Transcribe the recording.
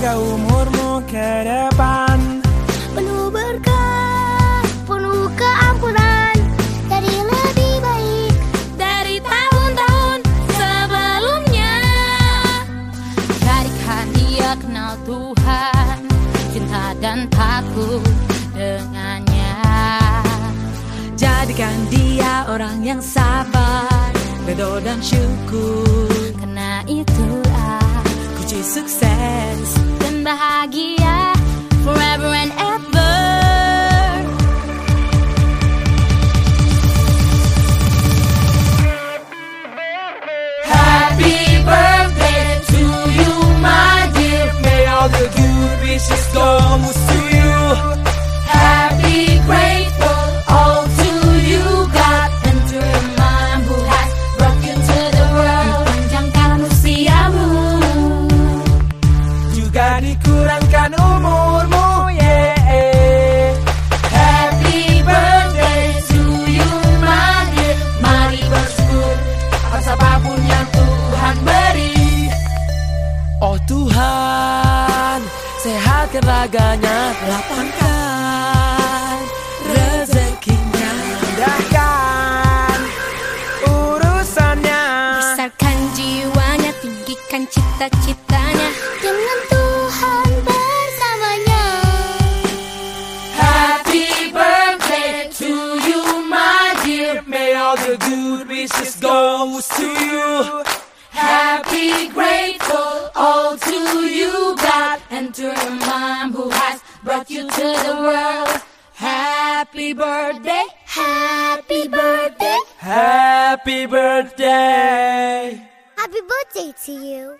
Semoga umurmu ke depan Penuh berkah, penuh keampunan, jadi lebih baik. dari tahun-tahun sebelumnya. Jadikan dia kenal Tuhan, cinta dan takut dengannya. Jadikan dia orang yang sabar, ridho dan syukur. Karena itulah Kunci sukses. Oh Tuhan, sehatkan raganya, lapangkan rezekinya. Mudahkan urusannya Besarkan jiwanya, tinggikan cita-citanya. Dengan Tuhan bersamanya. Happy birthday to you, my dear. May all the good wishes go to you. Happy, grateful, all to you, God, and to your mom who has brought you to the world. Happy birthday, Happy birthday. happy birthday. Happy birthday to you.